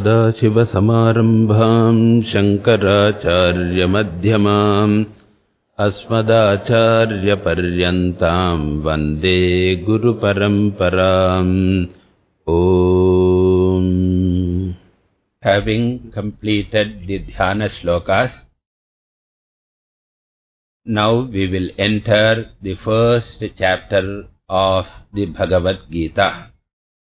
सदाशिवसमारम्भाम् शङ्कराचार्यमध्यमाम् अस्मदाचार्यपर्यन्ताम् वन्दे गुरुपरम्पराम् ओ having completed the dhyana shlokas now we will enter the first chapter of the Bhagavad Gita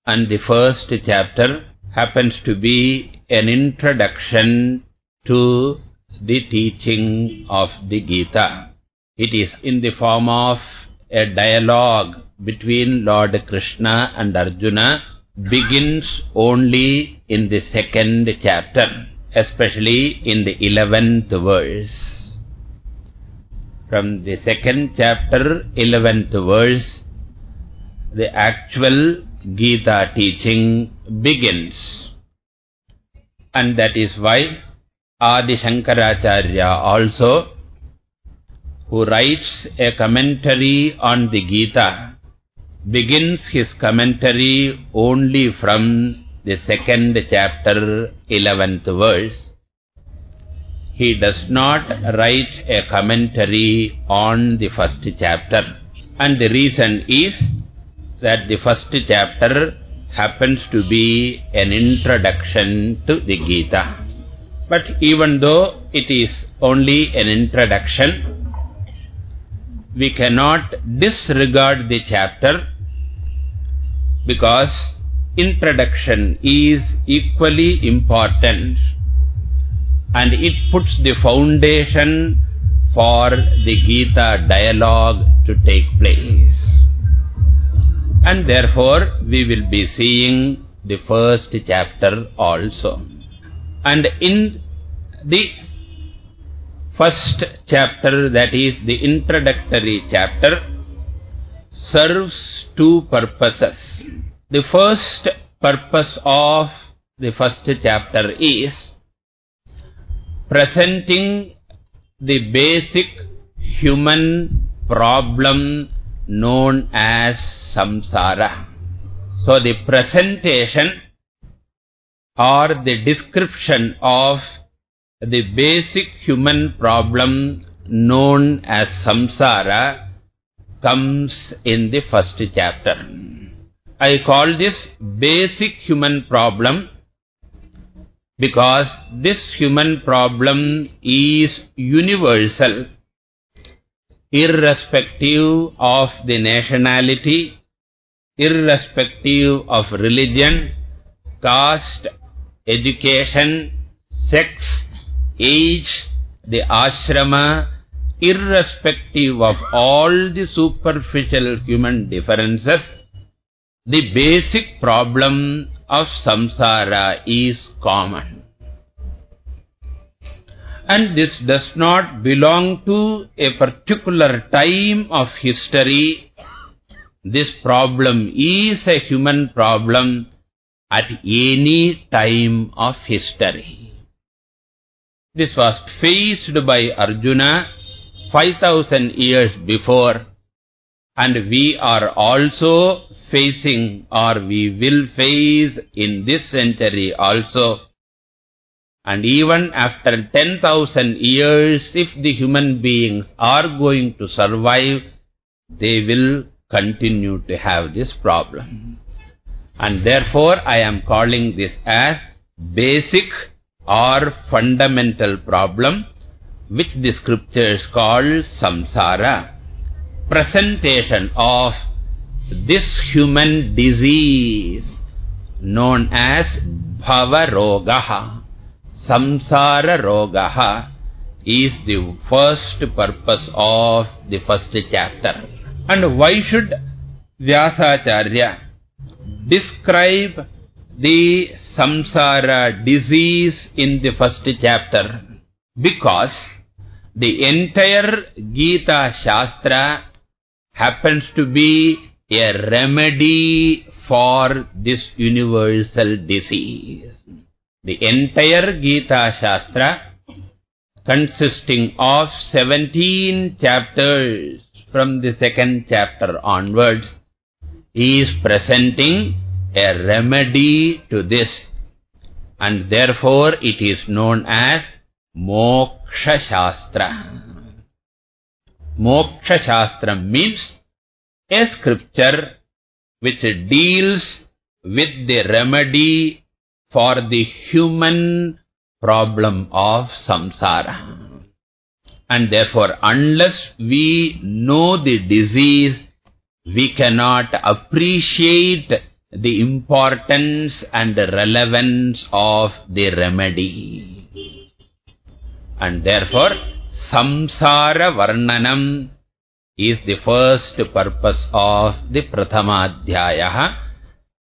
and the first chapter happens to be an introduction to the teaching of the Gita. It is in the form of a dialogue between Lord Krishna and Arjuna, begins only in the second chapter, especially in the eleventh verse. From the second chapter, eleventh verse, the actual Gita teaching begins. And that is why Adi Shankaracharya also, who writes a commentary on the Gita, begins his commentary only from the second chapter, eleventh verse. He does not write a commentary on the first chapter. And the reason is that the first chapter happens to be an introduction to the Gita. But even though it is only an introduction, we cannot disregard the chapter because introduction is equally important and it puts the foundation for the Gita dialogue to take place. And therefore, we will be seeing the first chapter also. And in the first chapter, that is the introductory chapter, serves two purposes. The first purpose of the first chapter is presenting the basic human problem known as samsara. So the presentation or the description of the basic human problem known as samsara comes in the first chapter. I call this basic human problem because this human problem is universal, irrespective of the nationality, irrespective of religion, caste, education, sex, age, the ashrama, irrespective of all the superficial human differences, the basic problem of samsara is common. And this does not belong to a particular time of history. This problem is a human problem at any time of history. This was faced by Arjuna 5000 years before and we are also facing or we will face in this century also. And even after 10,000 years, if the human beings are going to survive, they will continue to have this problem. And therefore, I am calling this as basic or fundamental problem, which the scriptures call samsara. Presentation of this human disease known as bhava rogaha, samsara rogaha, is the first purpose of the first chapter. And why should Vyasacharya describe the samsara disease in the first chapter? Because the entire Gita Shastra happens to be a remedy for this universal disease. The entire Gita Shastra, consisting of 17 chapters from the second chapter onwards, is presenting a remedy to this. And therefore it is known as Moksha Shastra. Moksha Shastra means a scripture which deals with the remedy for the human problem of samsara. And therefore, unless we know the disease, we cannot appreciate the importance and the relevance of the remedy. And therefore, samsara varnanam is the first purpose of the Prathama Adhyaya.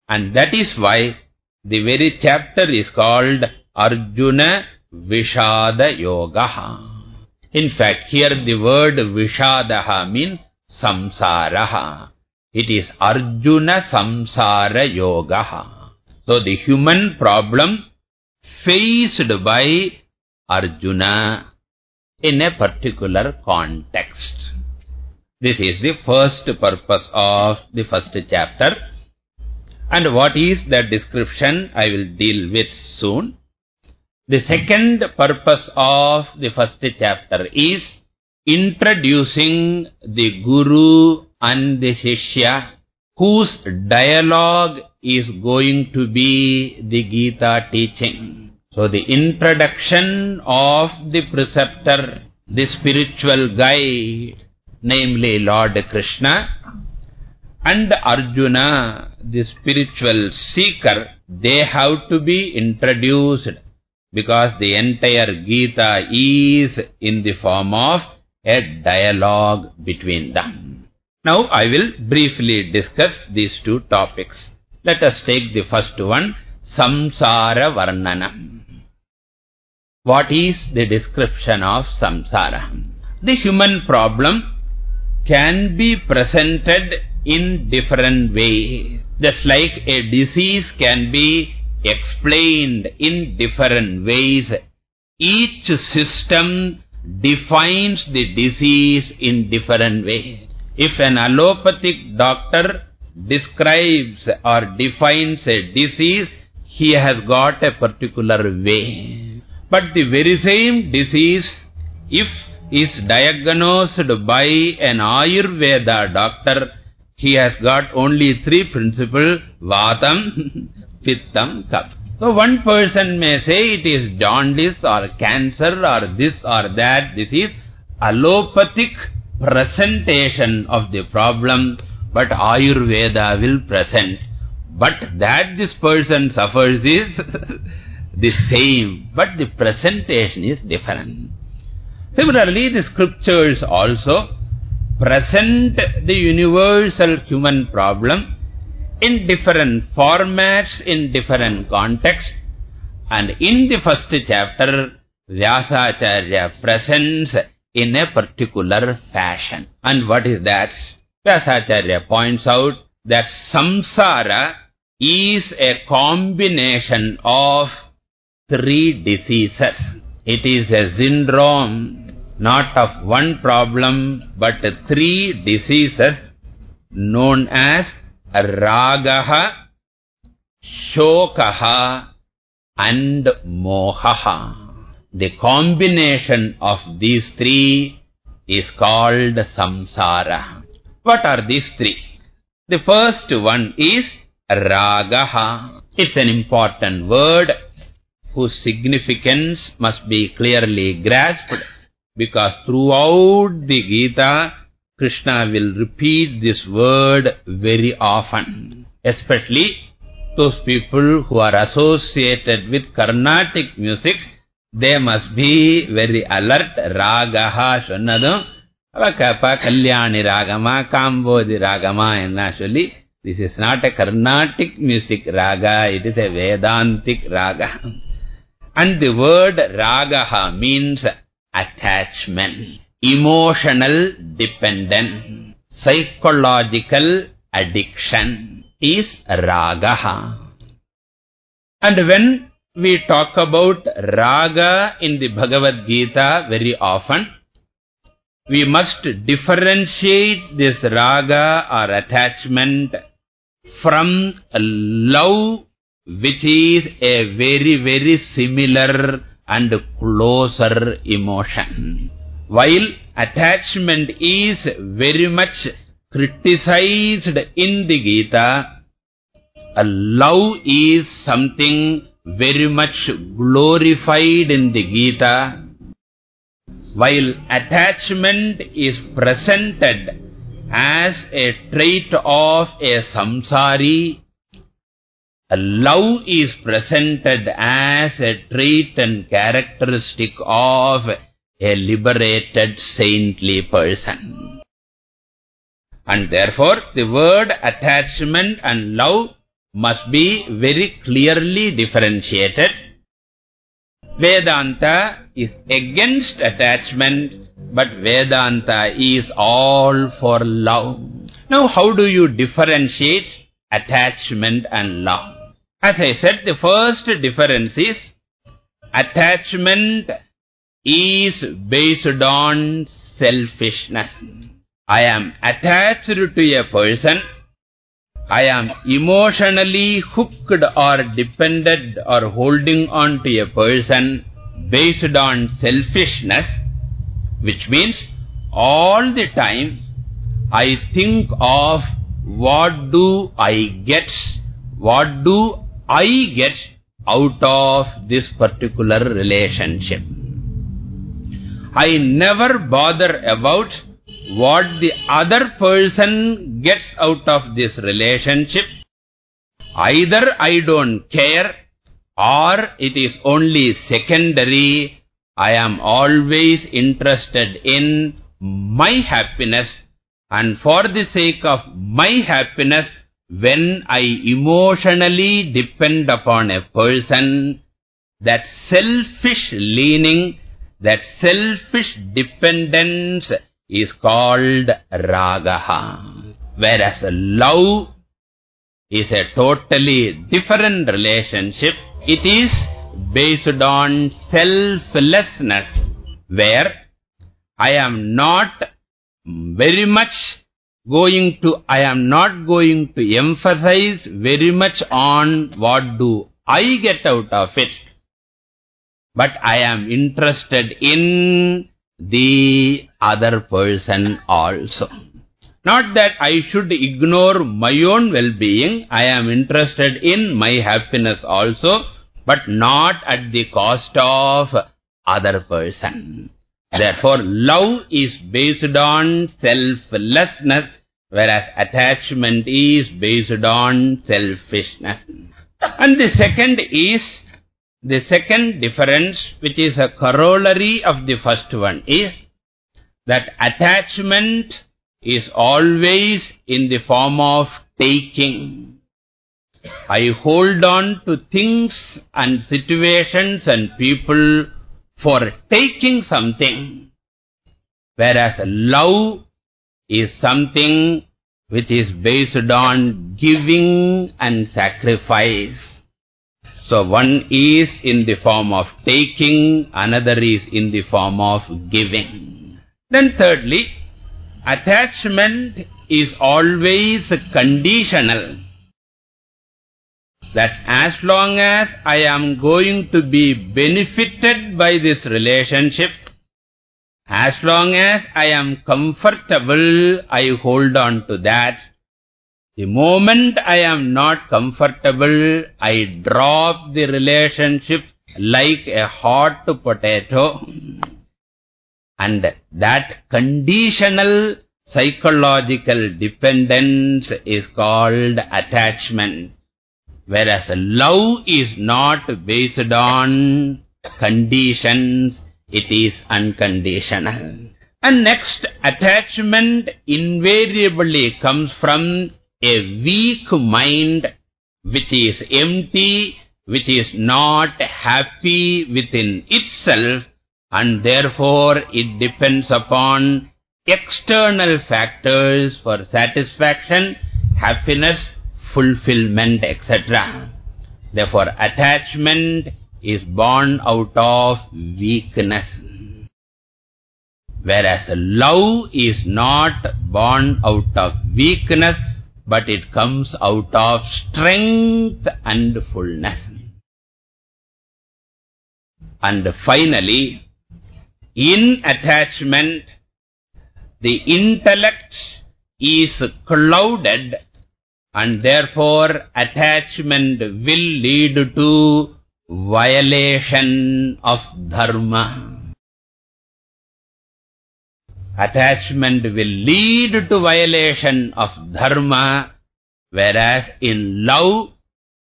And that is why the very chapter is called Arjuna Vishada Yoga. In fact, here the word Vishadaha means Samsaraha. It is Arjuna Samsara Yoga. So the human problem faced by Arjuna in a particular context. This is the first purpose of the first chapter. And what is that description I will deal with soon. The second purpose of the first chapter is introducing the Guru and the Shishya whose dialogue is going to be the Gita teaching. So the introduction of the preceptor, the spiritual guide, namely Lord Krishna, and Arjuna, the spiritual seeker, they have to be introduced because the entire Gita is in the form of a dialogue between them. Now I will briefly discuss these two topics. Let us take the first one, Samsara Varnana. What is the description of Samsara? The human problem can be presented in different ways. Just like a disease can be explained in different ways, each system defines the disease in different ways. If an allopathic doctor describes or defines a disease, he has got a particular way. But the very same disease, if is diagnosed by an Ayurveda doctor, he has got only three principles, Vatam, Pittam, Kapha. So one person may say it is jaundice or cancer or this or that. This is allopathic presentation of the problem, but Ayurveda will present. But that this person suffers is the same, but the presentation is different. Similarly, the scriptures also present the universal human problem in different formats, in different contexts. And in the first chapter, Vyasacharya presents in a particular fashion. And what is that? Vyasacharya points out that samsara is a combination of three diseases. It is a syndrome not of one problem but three diseases known as ragaha, shokaha and mohaha. The combination of these three is called samsara. What are these three? The first one is ragaha. It's an important word whose significance must be clearly grasped because throughout the Gita, Krishna will repeat this word very often. Especially those people who are associated with Carnatic music, they must be very alert. Ragaha sonnadum. Avakapa Kalyani Ragama, Kambodhi Ragama enna solli. This is not a Carnatic music raga, it is a Vedantic raga. And the word ragaha means attachment, emotional dependence, psychological addiction is ragaha. And when we talk about raga in the Bhagavad Gita very often, we must differentiate this raga or attachment from love which is a very, very similar and closer emotion. While attachment is very much criticized in the Gita, a love is something very much glorified in the Gita, while attachment is presented as a trait of a samsari, love is presented as a trait and characteristic of a liberated saintly person. And therefore, the word attachment and love must be very clearly differentiated. Vedanta is against attachment, but Vedanta is all for love. Now, how do you differentiate attachment and love? As I said, the first difference is attachment is based on selfishness. I am attached to a person. I am emotionally hooked or dependent or holding on to a person based on selfishness, which means all the time I think of what do I get, what do I get out of this particular relationship. I never bother about what the other person gets out of this relationship. Either I don't care or it is only secondary. I am always interested in my happiness and for the sake of my happiness, when I emotionally depend upon a person, that selfish leaning, that selfish dependence is called ragaha. Whereas love is a totally different relationship. It is based on selflessness, where I am not very much going to, I am not going to emphasize very much on what do I get out of it. But I am interested in the other person also. Not that I should ignore my own well-being. I am interested in my happiness also, but not at the cost of other person. Therefore, love is based on selflessness, whereas attachment is based on selfishness. And the second is, the second difference, which is a corollary of the first one, is that attachment is always in the form of taking. I hold on to things and situations and people for taking something, whereas love is something which is based on giving and sacrifice. So one is in the form of taking, another is in the form of giving. Then thirdly, attachment is always conditional that as long as I am going to be benefited by this relationship, as long as I am comfortable, I hold on to that. The moment I am not comfortable, I drop the relationship like a hot potato. And that conditional psychological dependence is called attachment. Whereas love is not based on conditions, it is unconditional. And next, attachment invariably comes from a weak mind which is empty, which is not happy within itself, and therefore it depends upon external factors for satisfaction, happiness, fulfillment, etc. Therefore, attachment is born out of weakness. Whereas love is not born out of weakness, but it comes out of strength and fullness. And finally, in attachment, the intellect is clouded and therefore attachment will lead to violation of dharma. Attachment will lead to violation of dharma, whereas in love,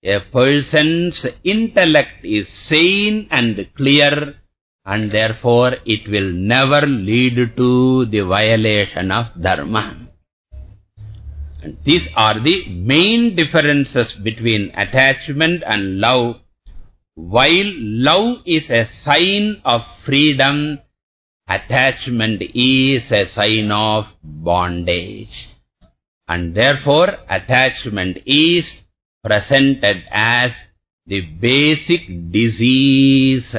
a person's intellect is sane and clear, and therefore it will never lead to the violation of dharma. These are the main differences between attachment and love. While love is a sign of freedom, attachment is a sign of bondage. And therefore, attachment is presented as the basic disease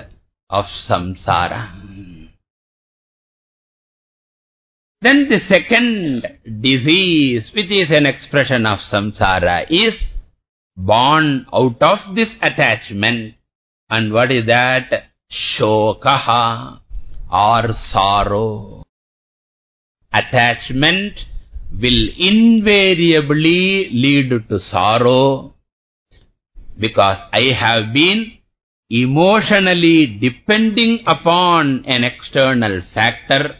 of samsara. Then the second disease, which is an expression of samsara, is born out of this attachment. And what is that? Shokaha or sorrow. Attachment will invariably lead to sorrow because I have been emotionally depending upon an external factor.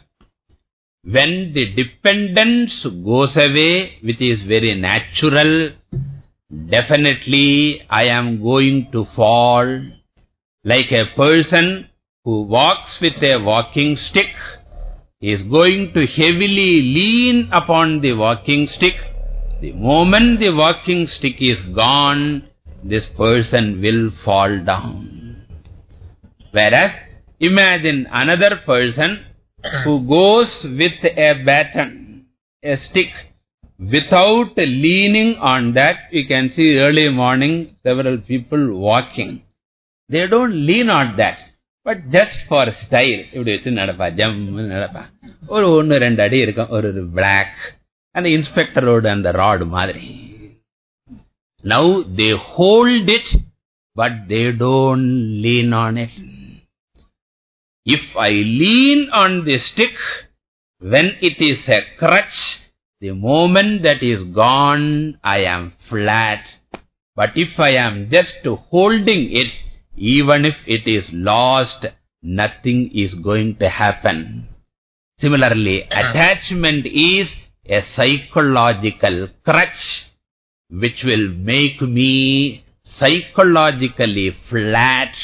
When the dependence goes away, which is very natural, definitely I am going to fall like a person who walks with a walking stick is going to heavily lean upon the walking stick. The moment the walking stick is gone, this person will fall down. Whereas, imagine another person who goes with a baton, a stick, without leaning on that. You can see early morning, several people walking. They don't lean on that. But just for style இப்படி வச்சு நடப்பா ஜம் நடப்பா ஒரு ஒன்று ரெண்டு அடி இருக்கும் ஒரு black அந்த இன்ஸ்பெக்டரோட அந்த ராடு மாதிரி now they hold it but they don't lean on it If I lean on the stick, when it is a crutch, the moment that is gone, I am flat. But if I am just holding it, even if it is lost, nothing is going to happen. Similarly, uh-huh. attachment is a psychological crutch which will make me psychologically flat,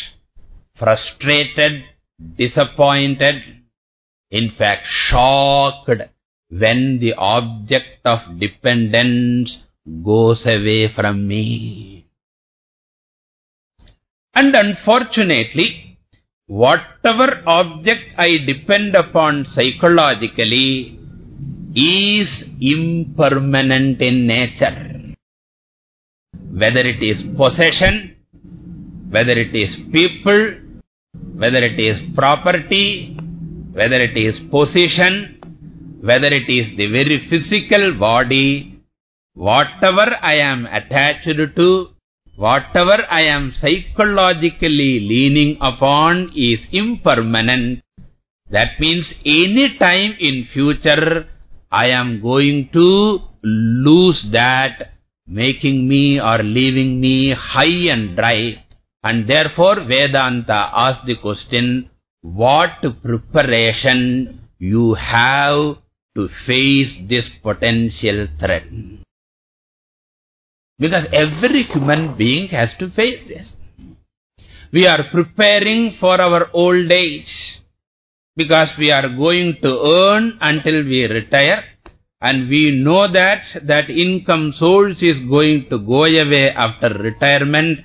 frustrated, disappointed, in fact shocked when the object of dependence goes away from me. And unfortunately, whatever object I depend upon psychologically is impermanent in nature. Whether it is possession, whether it is people, whether it is property, whether it is position, whether it is the very physical body, whatever I am attached to whatever I am psychologically leaning upon is impermanent. That means any time in future I am going to lose that, making me or leaving me high and dry. And therefore Vedanta asks the question, what preparation you have to face this potential threat? Because every human being has to face this. We are preparing for our old age. Because we are going to earn until we retire. And we know that that income source is going to go away after retirement.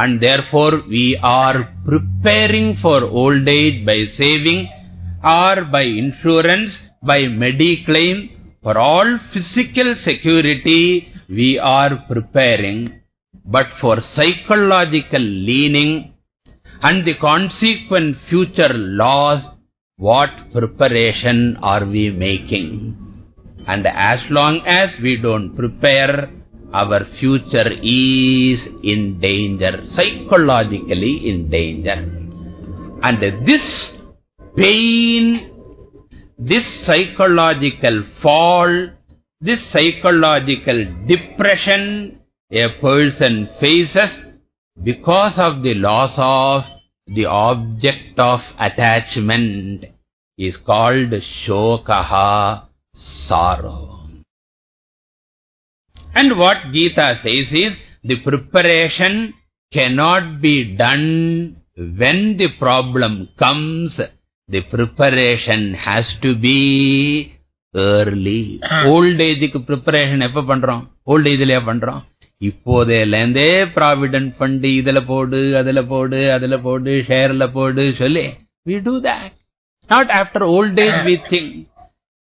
And therefore we are preparing for old age by saving or by insurance, by mediclaim, for all physical security we are preparing, but for psychological leaning and the consequent future loss, what preparation are we making? And as long as we don't prepare, our future is in danger, psychologically in danger. And this pain, this psychological fall, this psychological depression a person faces because of the loss of the object of attachment is called shokaha, sorrow. And what Gita says is, the preparation cannot be done when the problem comes. The preparation has to be early. Old age preparation எப்ப பண்றோம்? Old age லயா பண்றோம்? இப்போதையிலேருந்தே provident fund இதுல போடு அதுல போடு அதுல போடு ஷேர்ல போடு சொல்லி we do that not after old age we think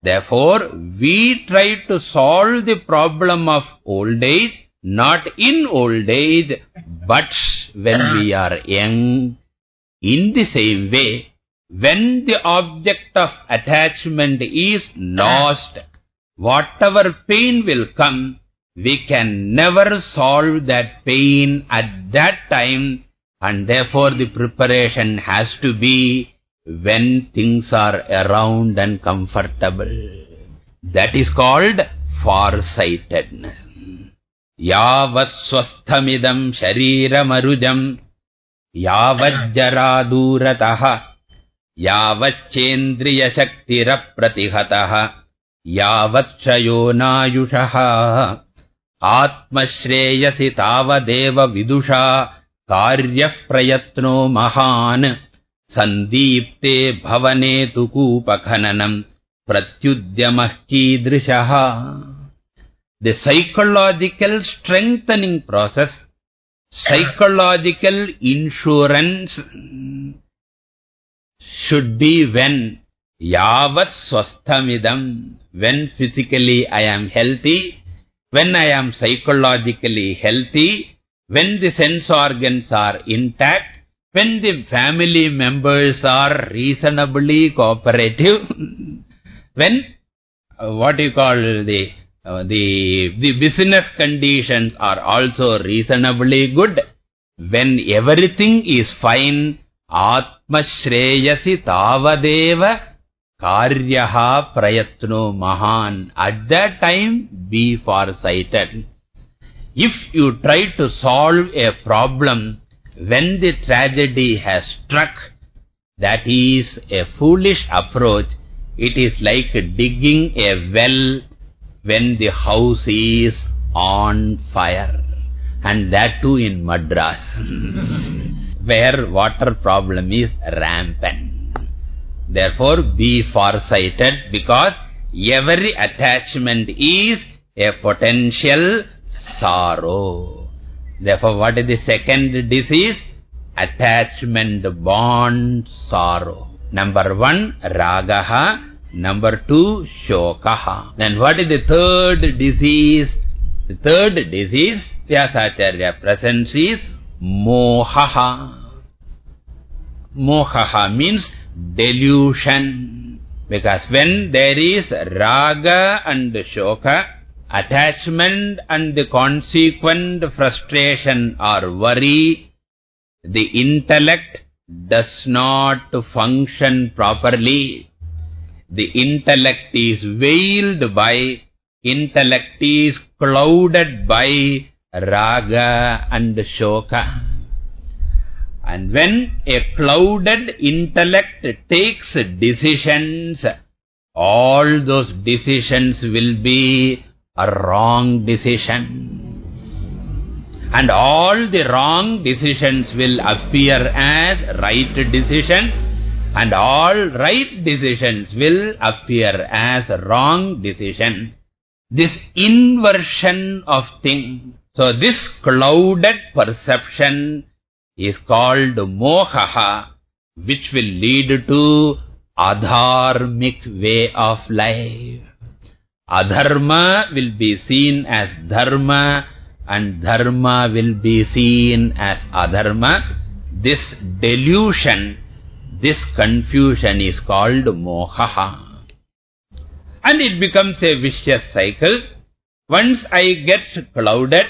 therefore we try to solve the problem of old age not in old age but when we are young. In the same way when the object of attachment is lost whatever pain will come we can never solve that pain at that time and therefore the preparation has to be when things are around and comfortable. That is called farsightedness. Yavat swasthamidam shariramarujam yavajjaradurataha yavachendriya shaktirapratihatah yavatchayo nayushaha आत्मश्रेयसि तावदेव विदुषा कार्यः प्रयत्नो महान् सन्दीप्ते भवने तु कूपखननम् प्रत्युद्यमः कीदृशः The psychological strengthening process, psychological insurance should be when yavat swasthamidam, when physically I am healthy, when I am psychologically healthy, when the sense organs are intact, when the family members are reasonably cooperative, when uh, what you call the, uh, the, the business conditions are also reasonably good, when everything is fine, Atma Shreyasi Tavadeva Karyaha Prayatno Mahan. At that time, be farsighted. If you try to solve a problem when the tragedy has struck, that is a foolish approach. It is like digging a well when the house is on fire. And that too in Madras, where water problem is rampant. Therefore, be farsighted because every attachment is a potential sorrow. Therefore, what is the second disease? Attachment bond sorrow. Number one, ragaha. Number two, shokaha. Then what is the third disease? The third disease, Vyasacharya presents is mohaha. Mohaha means delusion. Because when there is raga and shoka, attachment and the consequent frustration or worry, the intellect does not function properly. The intellect is veiled by, intellect is clouded by raga and shoka. And when a clouded intellect takes decisions, all those decisions will be a wrong decision. And all the wrong decisions will appear as right decision. And all right decisions will appear as wrong decision. This inversion of thing. So this clouded perception is called mohaha, which will lead to adharmic way of life. Adharma will be seen as dharma and dharma will be seen as adharma. This delusion, this confusion is called moha. And it becomes a vicious cycle. Once I get clouded,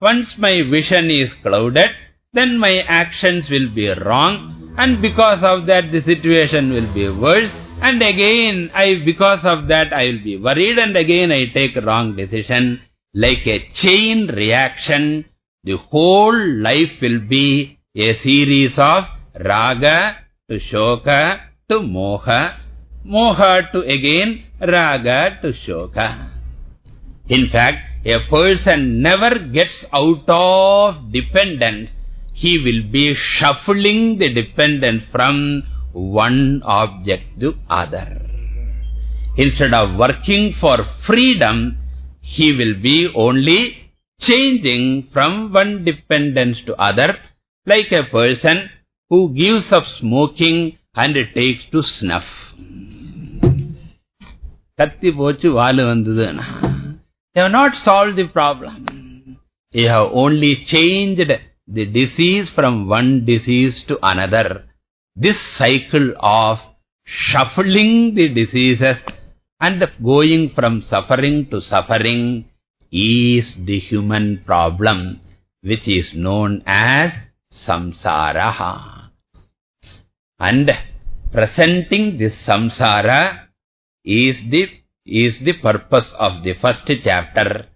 once my vision is clouded, then my actions will be wrong and because of that the situation will be worse and again I because of that I will be worried. And again I take wrong decision. Like a chain reaction the whole life will be a series of raga to shoka to moha moha to again raga to shoka. In fact a person never gets out of dependence. He will be shuffling the dependence from one object to other. Instead of working for freedom, he will be only changing from one dependence to other, like a person who gives up smoking and takes to snuff. Katti pochu valu vandudana. They have not solved the problem. They have only changed the disease from one disease to another. This cycle of shuffling the diseases and going from suffering to suffering is the human problem, which is known as samsara. And presenting this samsara is the, is the purpose of the first chapter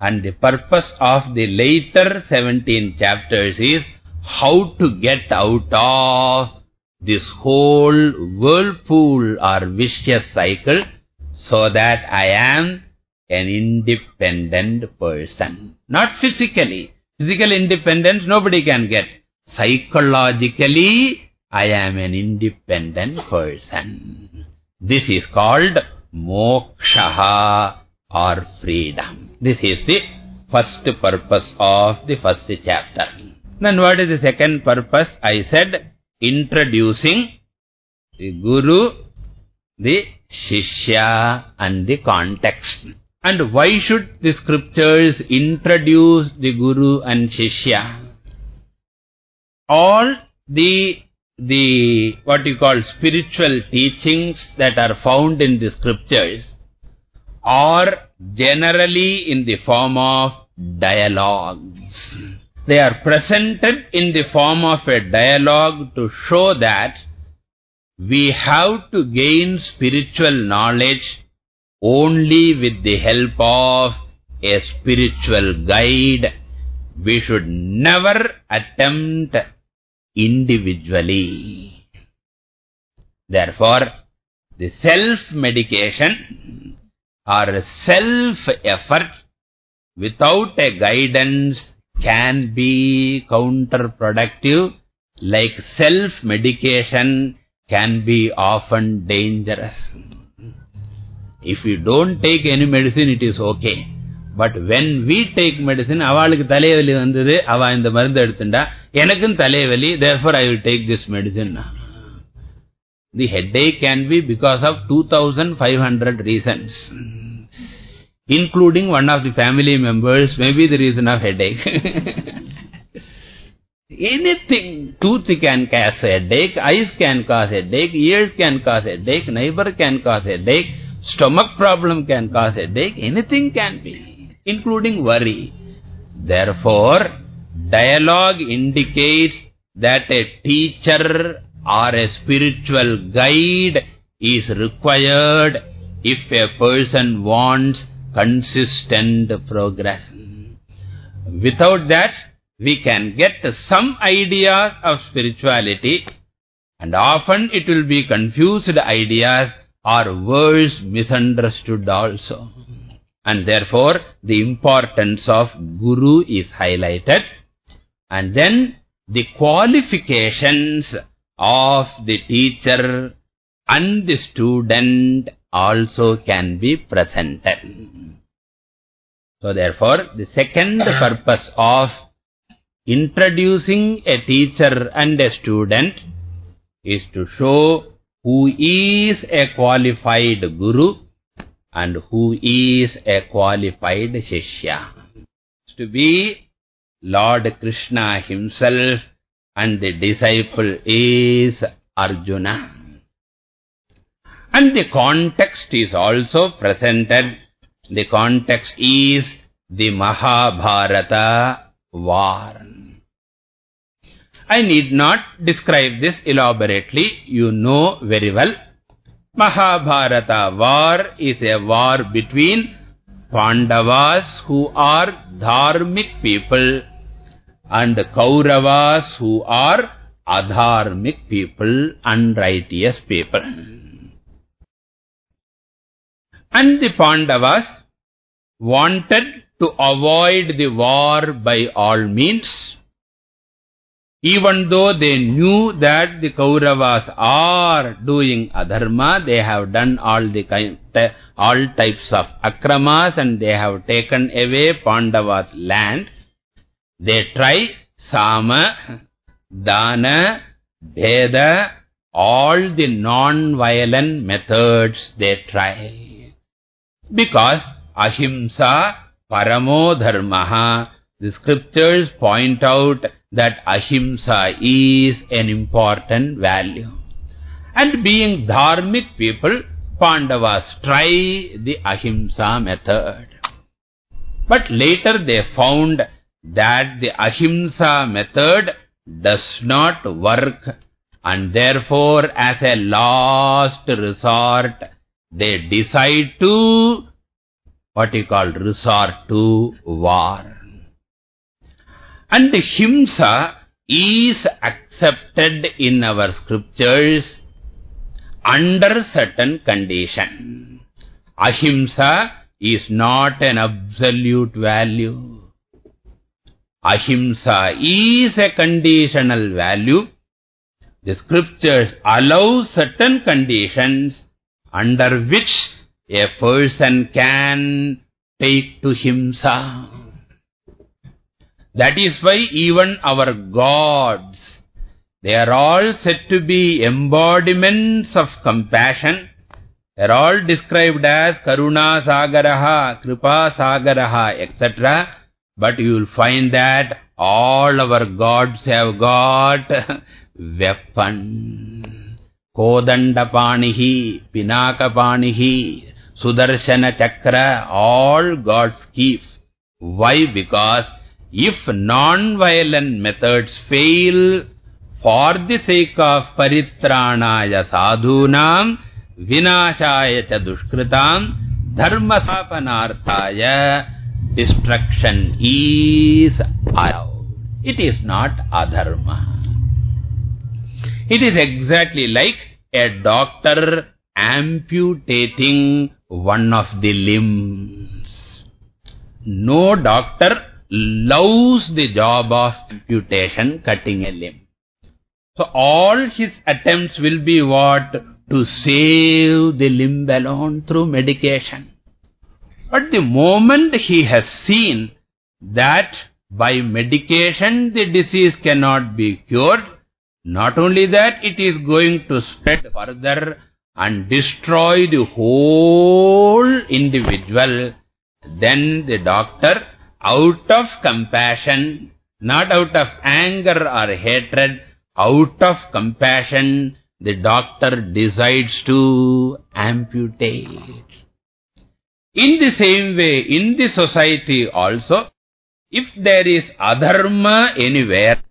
and the purpose of the later 17 chapters is how to get out of this whole whirlpool or vicious cycle so that I am an independent person. Not physically. Physical independence nobody can get. Psychologically, I am an independent person. This is called moksha or freedom. This is the first purpose of the first chapter. Then what is the second purpose? I said introducing the Guru, the Shishya and the context. And why should the scriptures introduce the Guru and Shishya? All the, the what you call spiritual teachings that are found in the scriptures are generally in the form of dialogues. They are presented in the form of a dialogue to show that we have to gain spiritual knowledge only with the help of a spiritual guide. We should never attempt individually. Therefore, the self-medication or self-effort without a guidance can be counterproductive, like self-medication can be often dangerous. If you don't take any medicine, it is okay. But when we take medicine, அவளுக்கு தலைவலி வந்தது, அவ இந்த மருந்து எடுத்துண்டா, எனக்கும் தலைவலி, therefore I will take this medicine. The headache can be because of 2500 reasons. Including one of the family members, maybe the reason of headache. Anything. Tooth can cause headache, eyes can cause headache, ears can cause headache, neighbor can cause headache, stomach problem can cause headache, anything can be, including worry. Therefore, dialogue indicates that a teacher or a spiritual guide is required if a person wants consistent progress. Without that, we can get some ideas of spirituality and often it will be confused ideas or words misunderstood also. And therefore, the importance of Guru is highlighted. And then the qualifications of the teacher and the student also can be presented. So therefore, the second uh-huh. purpose of introducing a teacher and a student is to show who is a qualified guru and who is a qualified shishya. To be Lord Krishna himself and the disciple is Arjuna. And the context is also presented The context is the Mahabharata war. I need not describe this elaborately. You know very well. Mahabharata war is a war between Pandavas who are dharmic people and Kauravas who are adharmic people, unrighteous people. And the Pandavas wanted to avoid the war by all means. Even though they knew that the Kauravas are doing adharma, they have done all the kind, all types of akramas and they have taken away Pandavas' land. They try Sama, Dana, Bheda, all the non-violent methods they try. Because Ahimsa, Paramo Dharmaha, the scriptures point out that ahimsa is an important value. And being dharmic people, Pandavas try the ahimsa method. But later they found that the ahimsa method does not work and therefore as a last resort they decide to what you call resort to war. And himsa is accepted in our scriptures under certain condition. Ahimsa is not an absolute value. Ahimsa is a conditional value. The scriptures allow certain conditions under which a person can take to himsa. That is why even our gods, they are all said to be embodiments of compassion. They are all described as Karuna Sagaraha, Kripa Sagaraha, etc. But you will find that all our gods have got weapon. Kodandapanihi, Pinakapanihi, Sudarshana Chakra, all gods keep. Why? Because if non-violent methods fail for the sake of paritranaya sadhunam, vinashaya cha dushkritam, dharma sapanarthaya, destruction is allowed. It is not adharma. It is exactly like a doctor amputating one of the limbs. No doctor loves the job of amputation, cutting a limb. So all his attempts will be what? To save the limb alone through medication. But the moment he has seen that by medication the disease cannot be cured, not only that, it is going to spread further and destroy the whole individual, then the doctor out of compassion, not out of anger or hatred, out of compassion, the doctor decides to amputate. In the same way, in the society also, if there is adharma anywhere,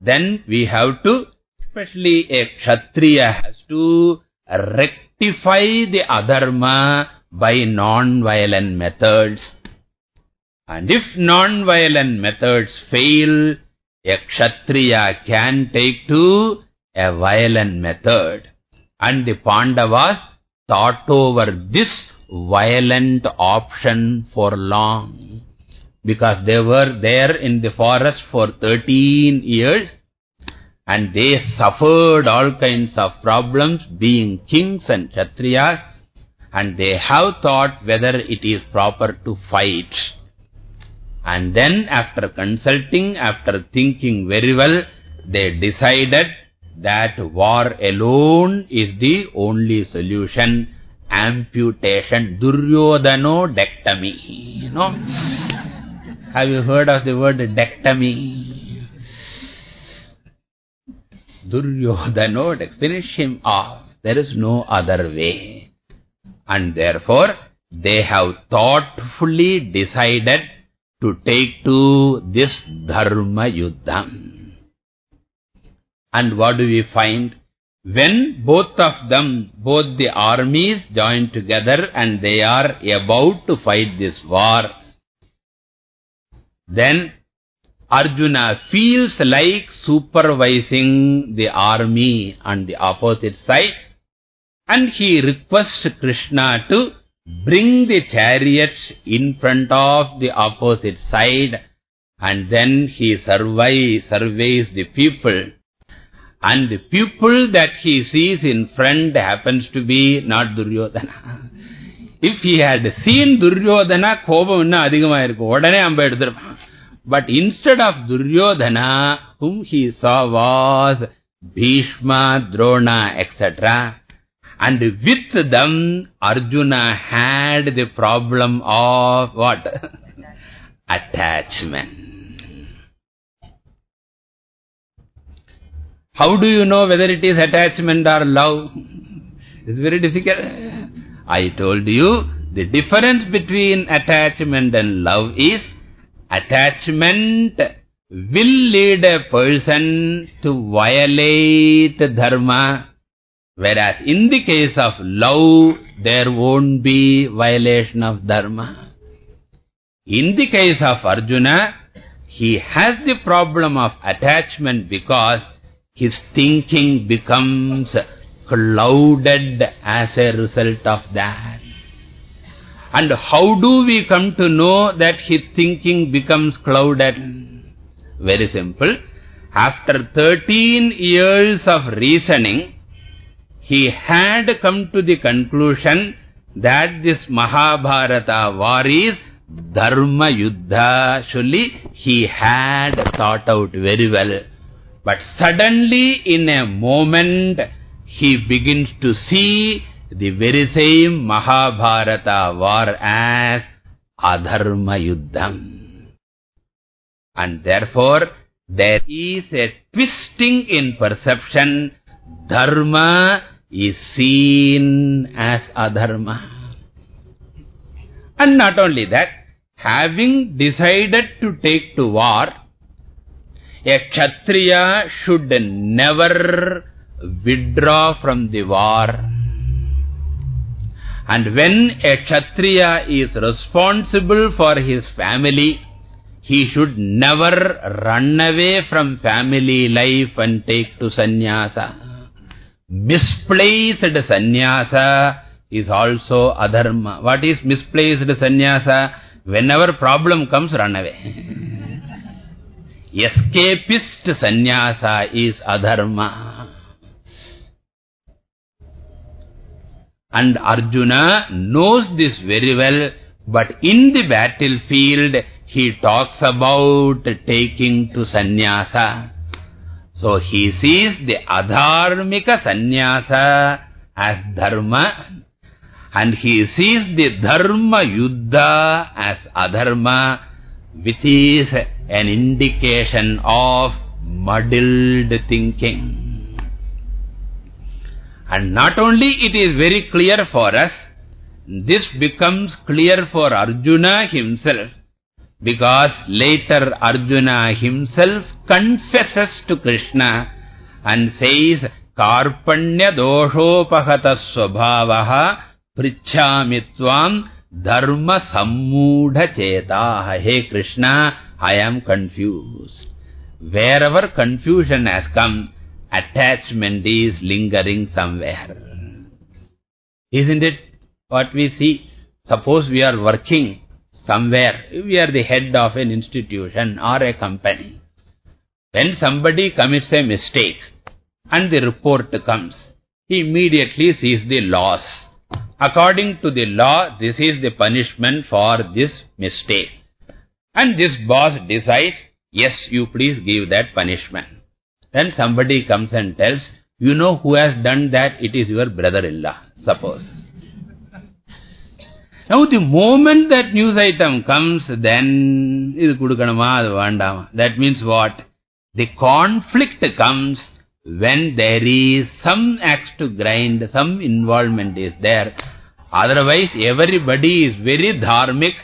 then we have to, especially a kshatriya has to rectify the adharma by non-violent methods. And if non-violent methods fail, a kshatriya can take to a violent method. And the Pandavas thought over this violent option for long. Because they were there in the forest for 13 years and they suffered all kinds of problems being kings and kshatriyas and they have thought whether it is proper to fight. And then after consulting, after thinking very well, they decided that war alone is the only solution. Amputation, Duryodhanodectomy. You know? Have you heard of the word dectomy? Duryodhanodectomy. Finish him off. There is no other way. And therefore, they have thoughtfully decided to take to this dharma yuddham. And what do we find? When both of them, both the armies join together and they are about to fight this war, then Arjuna feels like supervising the army on the opposite side and he requests Krishna to bring the chariots in front of the opposite side and then he surveys, surveys the people and the people that he sees in front happens to be not Duryodhana. If he had seen Duryodhana, kobam inna adhigama. Odane amba eduthirupan. But instead of Duryodhana, whom he saw was Bhishma, Drona, etc. And with them, Arjuna had the problem of what? Attachment. How do you know whether it is attachment or love? It's very difficult. I told you, the difference between attachment and love is attachment will lead a person to violate dharma, whereas in the case of love, there won't be violation of dharma. In the case of Arjuna, he has the problem of attachment because his thinking becomes clouded as a result of that. And how do we come to know that his thinking becomes clouded? Very simple. After 13 years of reasoning, he had come to the conclusion that this Mahabharata war is Dharma Yuddha. Surely he had thought out very well. But suddenly in a moment, he begins to see the very same Mahabharata war as Adharma Yuddham. And therefore, there is a twisting in perception. Dharma is seen as Adharma. And not only that, having decided to take to war, a Kshatriya should never withdraw from the war. And when a Kshatriya is responsible for his family, he should never run away from family life and take to sannyasa. Misplaced sannyasa is also adharma. What is misplaced sannyasa? Whenever problem comes, run away. Escapist sannyasa is adharma. And Arjuna knows this very well, but in the battlefield, he talks about taking to sannyasa. So he sees the adharmika sannyasa as dharma, and he sees the dharma yuddha as adharma, which is an indication of muddled thinking. And not only it is very clear for us, this becomes clear for Arjuna himself. Because later Arjuna himself confesses to Krishna and says, Karpanya doshopahata svabhavaha prichhamitvam dharma sammudha chetaha. Hey Krishna, I am confused. Wherever confusion has come, attachment is lingering somewhere. Isn't it what we see? Suppose we are working somewhere, we are the head of an institution or a company. When somebody commits a mistake and the report comes, he immediately sees the loss. According to the law, this is the punishment for this mistake. And this boss decides, yes, you please give that punishment. Then somebody comes and tells, you know who has done that? It is your brother-in-law, suppose. Now the moment that news item comes, then, that means what? The conflict comes when there is some axe to grind, some involvement is there. Otherwise, everybody is very dharmic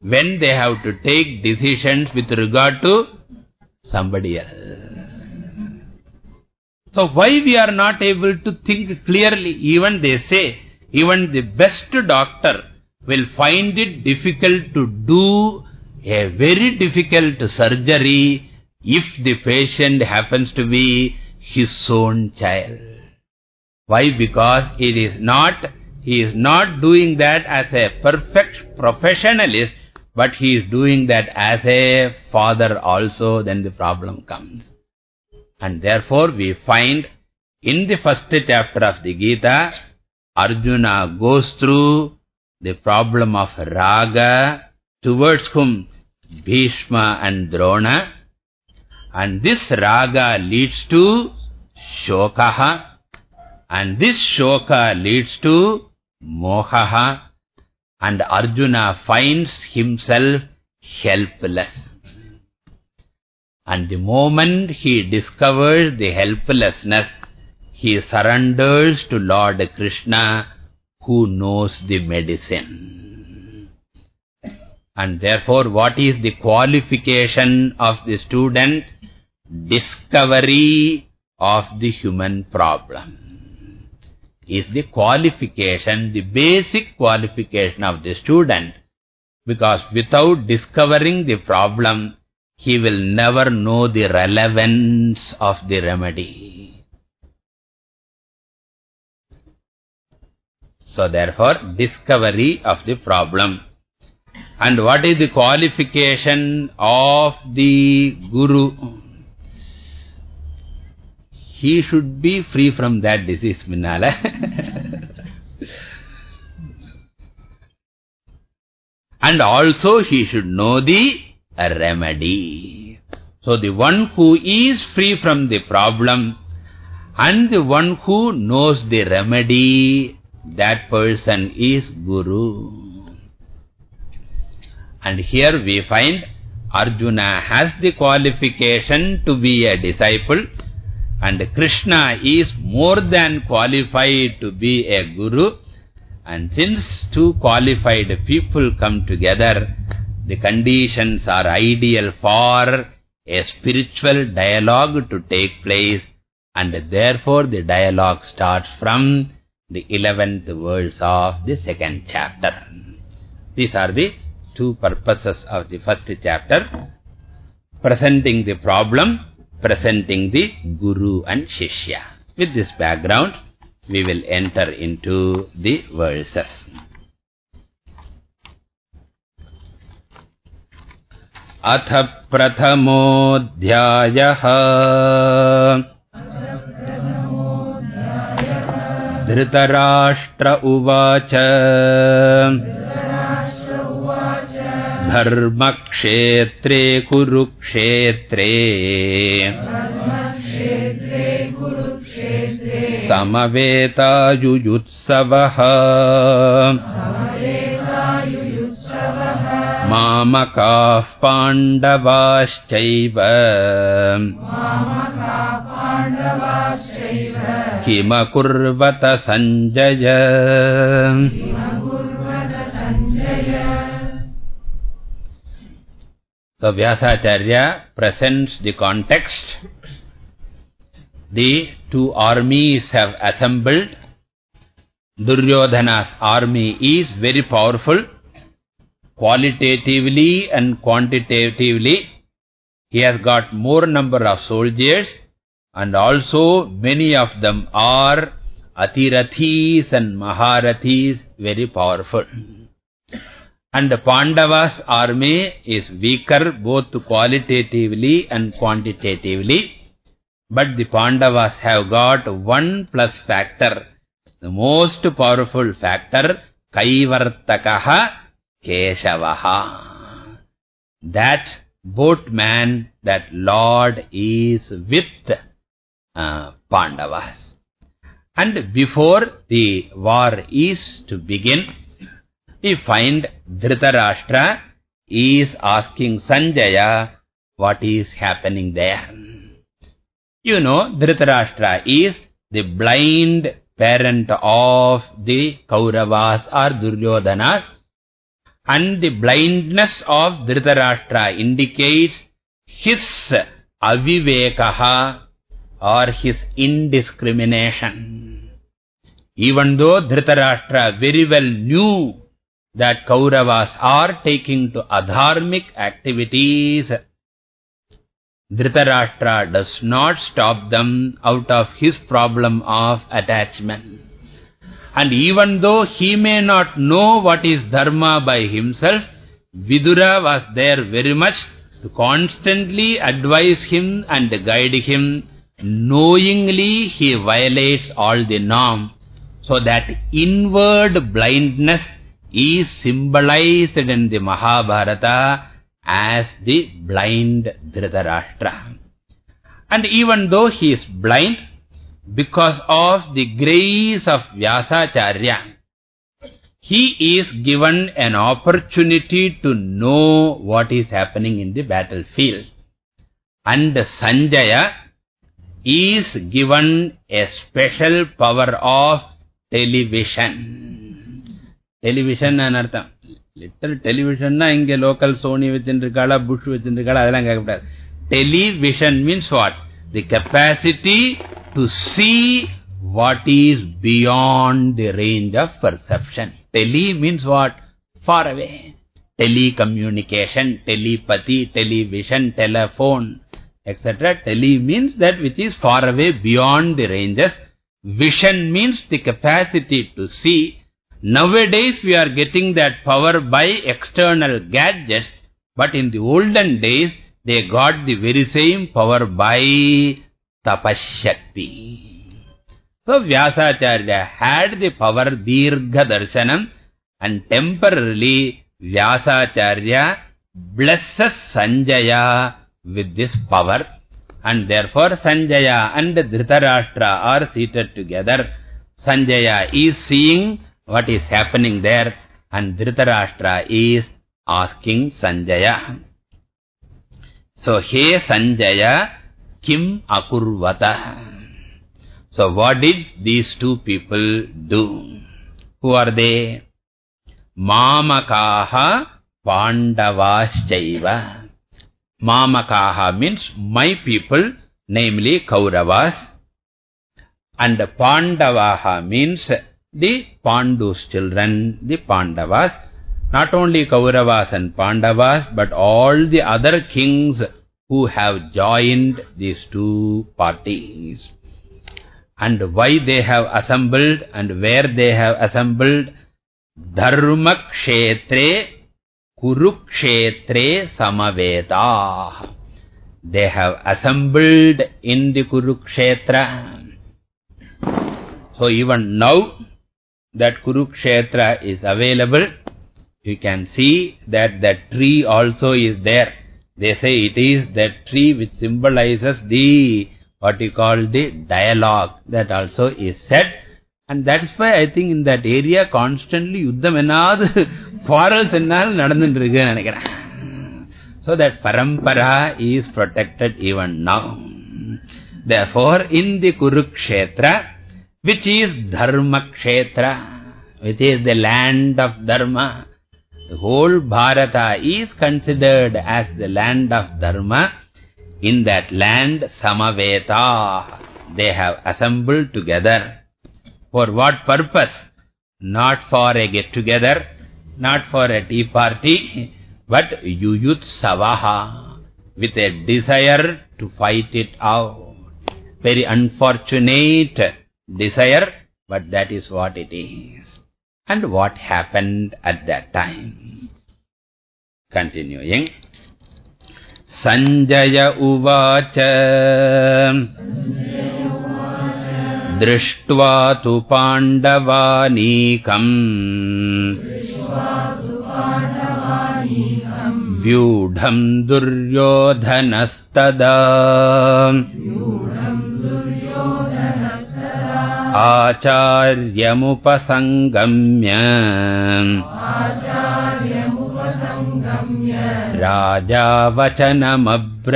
when they have to take decisions with regard to somebody else. So why we are not able to think clearly? Even they say, even the best doctor will find it difficult to do a very difficult surgery if the patient happens to be his own child. Why? Because it is not, he is not doing that as a perfect professionalist, but he is doing that as a father also, then the problem comes. And therefore we find in the first chapter of the Gita, Arjuna goes through the problem of raga towards whom Bhishma and Drona. And this raga leads to shokaha. And this shoka leads to mohaha. And Arjuna finds himself helpless. And the moment he discovers the helplessness, he surrenders to Lord Krishna who knows the medicine. And therefore, what is the qualification of the student? Discovery of the human problem is the qualification, the basic qualification of the student. Because without discovering the problem, he will never know the relevance of the remedy. So therefore, discovery of the problem. And what is the qualification of the Guru? He should be free from that disease, Minnala. and also he should know the remedy. So the one who is free from the problem and the one who knows the remedy, that person is Guru. And here we find Arjuna has the qualification to be a disciple and Krishna is more than qualified to be a Guru. And since two qualified people come together, the conditions are ideal for a spiritual dialogue to take place and therefore the dialogue starts from the 11th verse of the second chapter. These are the two purposes of the first chapter. Presenting the problem, presenting the Guru and Shishya. With this background, we will enter into the verses. अथ प्रथमोऽध्यायः। धृतराष्ट्र उवाच। धर्मक्षेत्रे कुरुक्षेत्रे। समवेतायुयुत्सवः मामकाः पाण्डवाश्चैव किमकुर्वत Sanjaya So Vyasacharya presents the context. The two armies have assembled. Duryodhana's army is very powerful qualitatively and quantitatively. He has got more number of soldiers and also many of them are Atirathis and Maharathis, very powerful. And Pandava's army is weaker both qualitatively and quantitatively. But the Pandavas have got one plus factor, the most powerful factor, Kaivartakaha Keshavaha. That boatman, that Lord is with uh, Pandavas. And before the war is to begin, we find Dhritarashtra is asking Sanjaya what is happening there. You know, Dhritarashtra is the blind parent of the Kauravas or Duryodhanas. And the blindness of Dhritarashtra indicates his avivekaha or his indiscrimination. Even though Dhritarashtra very well knew that Kauravas are taking to adharmic activities, Dhritarashtra does not stop them out of his problem of attachment. And even though he may not know what is dharma by himself, Vidura was there very much to constantly advise him and guide him. Knowingly he violates all the norm. So that inward blindness is symbolized in the Mahabharata as the blind Dhritarashtra. And even though he is blind, because of the grace of Vyasacharya, he is given an opportunity to know what is happening in the battlefield. And Sanjaya is given a special power of television. Television anartham. Little television na inge local Sony within vechindrikala, Bush vechindrikala, adhalang kakapta. Television means what? The capacity to see what is beyond the range of perception. Tele means what? Far away. Telecommunication, telepathy, television, telephone, etc. Tele means that which is far away beyond the ranges. Vision means the capacity to see Nowadays we are getting that power by external gadgets, but in the olden days they got the very same power by tapashakti. So Vyasacharya had the power Dirgha Darshanam and temporarily Vyasacharya blesses Sanjaya with this power and therefore Sanjaya and Dhritarashtra are seated together. Sanjaya is seeing what is happening there and Dhritarashtra is asking Sanjaya. So, He Sanjaya, Kim Akurvata. So, what did these two people do? Who are they? Mamakaha Pandavaschaiva. Mamakaha means my people, namely Kauravas. And Pandavaha means the Pandu's children, the Pandavas, not only Kauravas and Pandavas, but all the other kings who have joined these two parties. And why they have assembled and where they have assembled, Dharma Kshetre Kurukshetre. They have assembled in the Kurukshetra. So even now, that Kurukshetra is available, you can see that that tree also is there. They say it is that tree which symbolizes the, what you call the dialogue, that also is said. And that's why I think in that area constantly yuddham ennaadu quarrels ennal nadandundirukku nenikiren. So that parampara is protected even now. Therefore, in the Kurukshetra, which is Dharma Kshetra, which is the land of Dharma. The whole Bharata is considered as the land of Dharma. In that land, Samaveta, they have assembled together. For what purpose? Not for a get-together, not for a tea party, but Yuyutsavaha, with a desire to fight it out. Very unfortunate desire, but that is what it is and what happened at that time. Continuing. Sanjaya Uvacha Drishtva tu Pandavanikam Vyudham Duryodhanastada Vyudham आचार्यमुपसङ्गम्य राजा वचनमब्रवीत्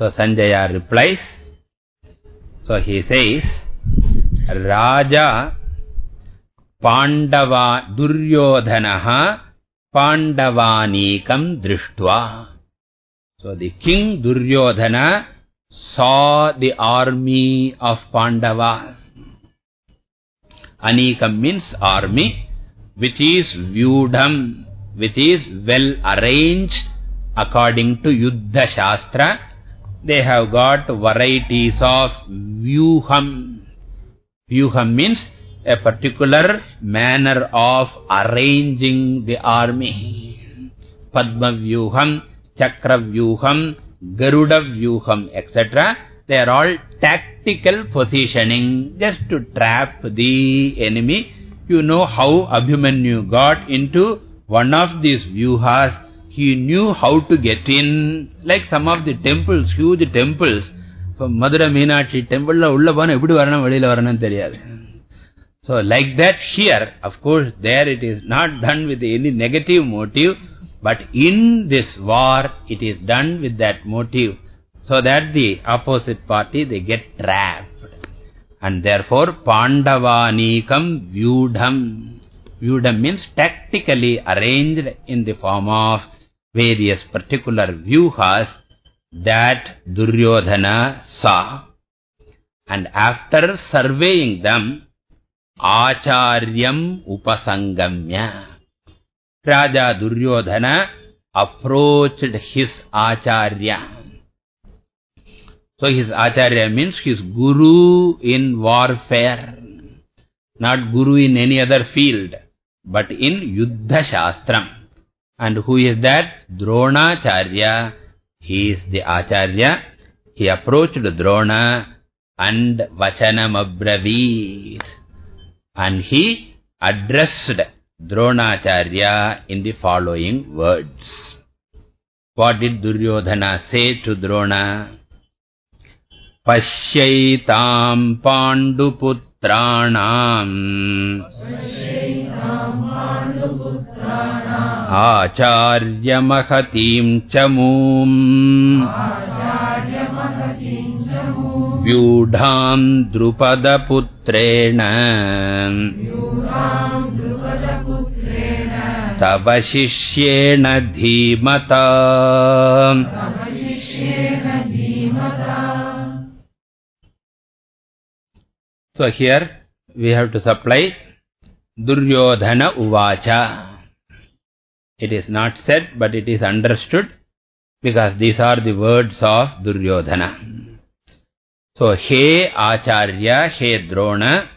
So Sanjaya replies, so he says, Raja Pandava Duryodhanaha Pandavanikam Drishtva. So the king Duryodhana saw the army of Pandavas. Anikam means army, which is Vyudham, which is well arranged according to Yuddha Shastra. They have got varieties of Vyuham. Vyuham means a particular manner of arranging the army. Padma Vyuham, Chakra Vyuham, Garuda Vyuham, etc. They are all tactical positioning just to trap the enemy. You know how Abhimanyu got into one of these Vyuhas. He knew how to get in, like some of the temples, huge temples. From Madura Meenakshi temple, ulla pona eppadi varanam velila varanam theriyadu. So like that here, of course, there it is not done with any negative motive, but in this war, it is done with that motive, so that the opposite party, they get trapped. And therefore, Pandavanikam Vyudham. Vyudham means tactically arranged in the form of various particular vyuhas that Duryodhana saw. And after surveying them, Acharyam upasangamya. Raja Duryodhana approached his Acharya. So his Acharya means his Guru in warfare. Not Guru in any other field, but in Yuddha Shastram. And who is that? Dronacharya. He is the Acharya. He approached Drona and Vachanam Abraveet. And he addressed Dronacharya in the following words. What did Duryodhana say to Drona? Pashyaitam Panduputranam Acharyamahatim Chamum व्यूढां द्रुपदपुत्रेण। तव शिष्येण धीमता। So here we have to supply Duryodhana उवाच it is not set but it is understood because these are the words of Duryodhana So, He Acharya, He Drona,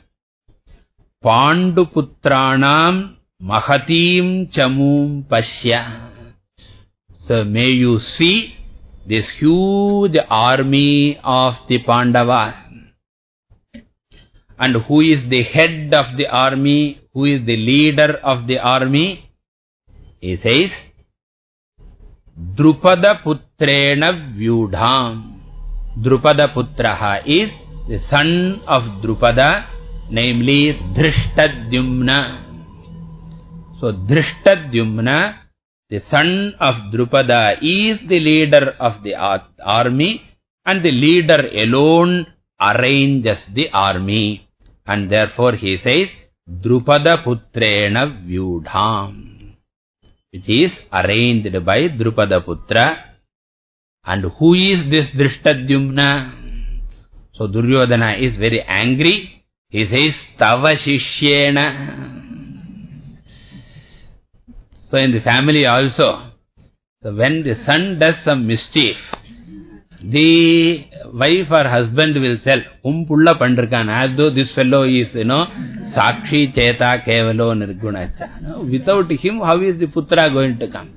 Panduputranam Mahatim Chamum Pasya. So, may you see this huge army of the Pandavas. And who is the head of the army? Who is the leader of the army? He says, Drupada Putrena Vyudham. Drupada Putraha is the son of Drupada, namely Dhrishtadyumna. So Dhrishtadyumna, the son of Drupada, is the leader of the army and the leader alone arranges the army. And therefore he says, Drupada Putrena Vyudham, which is arranged by Drupada Putra. And who is this Drishtadyumna? So Duryodhana is very angry. He says, Tava Shishyena. So in the family also, so when the son does some mischief, the wife or husband will tell, Um pulla pandirkan, as though this fellow is, you know, Sakshi Cheta Kevalo Nirgunacha. Without him, how is the putra going to come?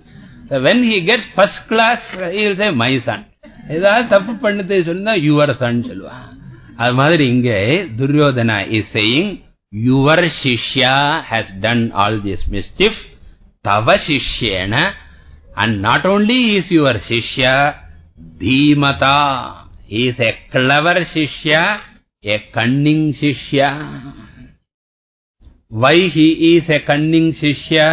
So when he gets first class, he will say, my son. ஏதாவது தப்பு பண்ணதை சொன்னா your son சொல்லுவா அது மாதிரி இங்கே Duryodhana is saying your சிஷ்யா has done all this mischief தவ சிஷ்யேன and not only is your சிஷ்யா தீமதா இஸ் எ கிளவர் சிஷ்யா எ கன்னிங் சிஷ்யா why he is a cunning shishya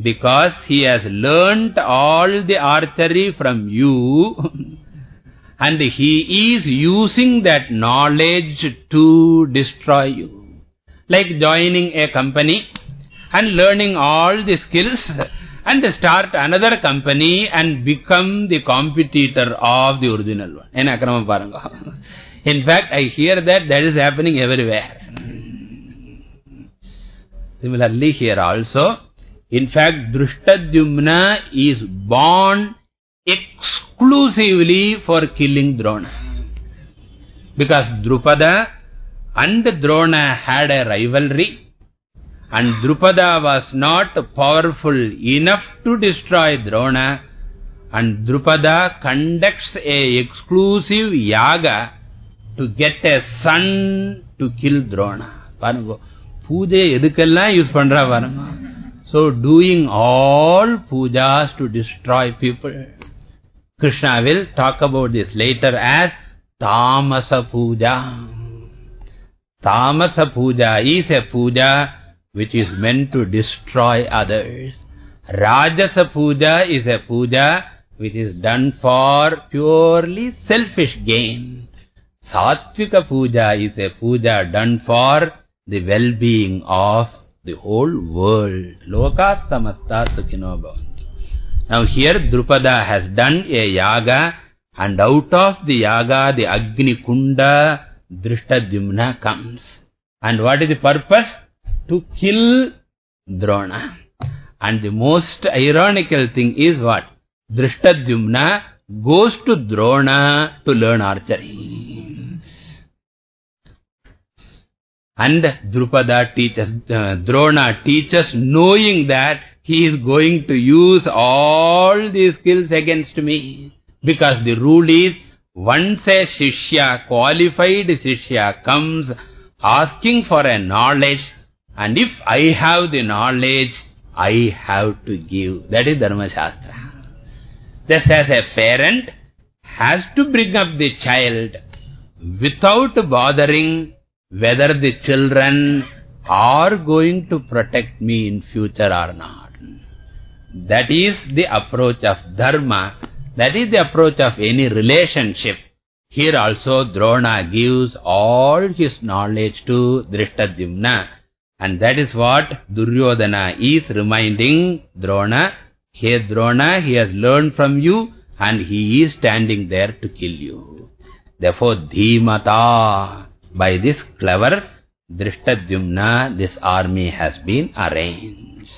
Because he has learnt all the archery from you And he is using that knowledge to destroy you. Like joining a company and learning all the skills and start another company and become the competitor of the original one. In fact, I hear that that is happening everywhere. Similarly, here also, in fact, Drishtadyumna is born exclusively for killing Drona. Because Drupada and Drona had a rivalry and Drupada was not powerful enough to destroy Drona and Drupada conducts a exclusive yaga to get a son to kill Drona. Puja edukella use pandra parango. So doing all pujas to destroy people. Krishna will talk about this later as Tamasa Puja. Tamasa Puja is a puja which is meant to destroy others. Rajasa Puja is a puja which is done for purely selfish gain. Sattvika Puja is a puja done for the well-being of the whole world. Loka samasta sukhino now here Drupada has done a yaga and out of the yaga the Agni Kunda Drishtadyumna comes. And what is the purpose? To kill Drona. And the most ironical thing is what? Drishtadyumna goes to Drona to learn archery. And Drupada teaches, uh, Drona teaches knowing that he is going to use all these skills against me. Because the rule is, once a Shishya, qualified Shishya comes asking for a knowledge, and if I have the knowledge, I have to give. That is Dharma Shastra. Just as a parent has to bring up the child without bothering whether the children are going to protect me in future or not. That is the approach of dharma. That is the approach of any relationship. Here also Drona gives all his knowledge to Drishtadyumna. And that is what Duryodhana is reminding Drona. Here Drona, he has learned from you and he is standing there to kill you. Therefore, Dhimata, by this clever Drishtadyumna, this army has been arranged.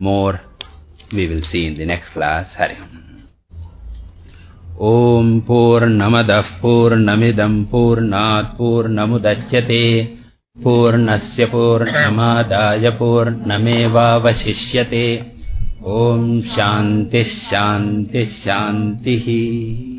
More we will see in the next class. Hari Om Purnamadah Purnamidam Purnat Purnamudachyate Purnasya Purnamadaya Purnameva Vasishyate Om Shanti Shanti Shantihi